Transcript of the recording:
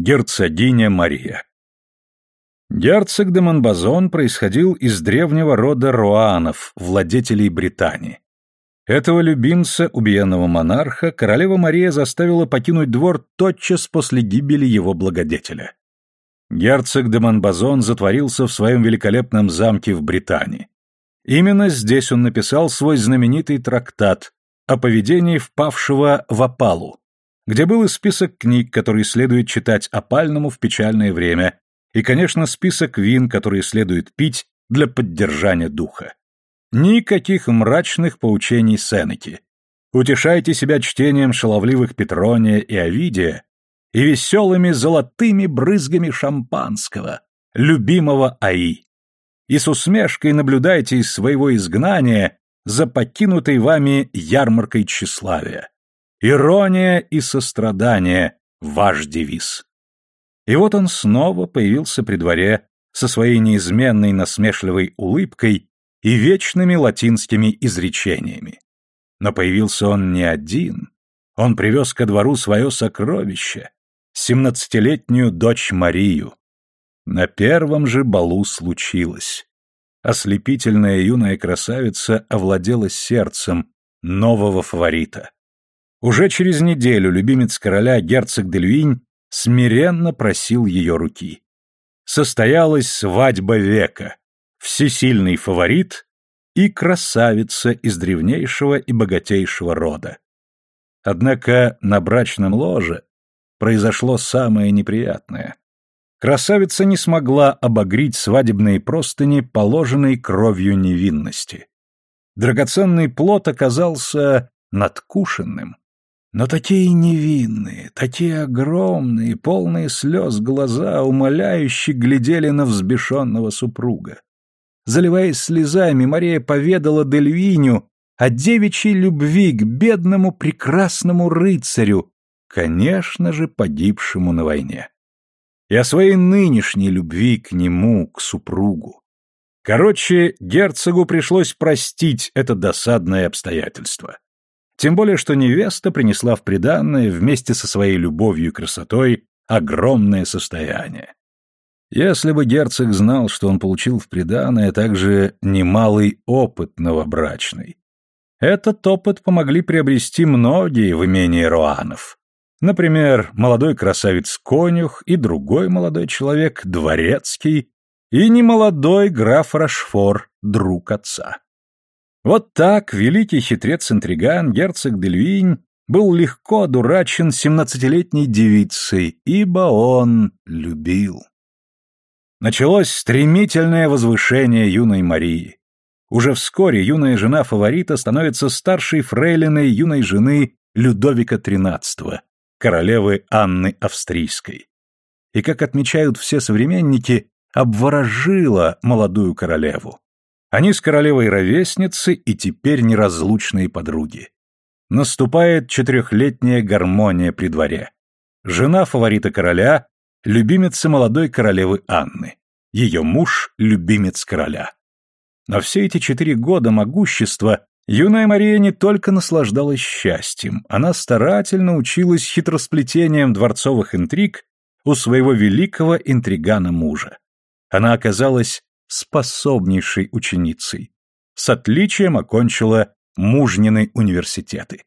Герцогиня Мария Герцог де Монбазон происходил из древнего рода Руанов, владетелей Британии. Этого любимца, убиенного монарха, королева Мария заставила покинуть двор тотчас после гибели его благодетеля. Герцог де Монбазон затворился в своем великолепном замке в Британии. Именно здесь он написал свой знаменитый трактат о поведении впавшего в опалу, где был и список книг, которые следует читать опальному в печальное время, и, конечно, список вин, которые следует пить для поддержания духа. Никаких мрачных поучений Сенеки. Утешайте себя чтением шаловливых Петрония и Овидия и веселыми золотыми брызгами шампанского, любимого Аи. И с усмешкой наблюдайте из своего изгнания за покинутой вами ярмаркой тщеславия. Ирония и сострадание – ваш девиз. И вот он снова появился при дворе со своей неизменной насмешливой улыбкой и вечными латинскими изречениями. Но появился он не один. Он привез ко двору свое сокровище, семнадцатилетнюю дочь Марию. На первом же балу случилось. Ослепительная юная красавица овладела сердцем нового фаворита. Уже через неделю любимец короля герцог де Люинь смиренно просил ее руки. Состоялась свадьба века, всесильный фаворит и красавица из древнейшего и богатейшего рода. Однако на брачном ложе произошло самое неприятное. Красавица не смогла обогреть свадебные простыни, положенной кровью невинности. Драгоценный плод оказался надкушенным. Но такие невинные, такие огромные, полные слез глаза умоляюще глядели на взбешенного супруга. Заливаясь слезами, Мария поведала Дельвиню о девичьей любви к бедному прекрасному рыцарю, конечно же, погибшему на войне. И о своей нынешней любви к нему, к супругу. Короче, герцогу пришлось простить это досадное обстоятельство. Тем более, что невеста принесла в приданное вместе со своей любовью и красотой огромное состояние. Если бы герцог знал, что он получил в приданое также немалый опыт новобрачный. Этот опыт помогли приобрести многие в имении Руанов. Например, молодой красавец-конюх и другой молодой человек, дворецкий, и немолодой граф Рашфор, друг отца. Вот так великий хитрец-интриган, герцог Дельвинь, был легко одурачен семнадцатилетней девицей, ибо он любил. Началось стремительное возвышение юной Марии. Уже вскоре юная жена фаворита становится старшей фрейлиной юной жены Людовика XIII, королевы Анны Австрийской. И, как отмечают все современники, обворожила молодую королеву. Они с королевой ровесницы и теперь неразлучные подруги. Наступает четырехлетняя гармония при дворе. Жена фаворита короля – любимица молодой королевы Анны. Ее муж – любимец короля. Но все эти четыре года могущества юная Мария не только наслаждалась счастьем, она старательно училась хитросплетением дворцовых интриг у своего великого интригана мужа. Она оказалась способнейшей ученицей. С отличием окончила мужнины университеты.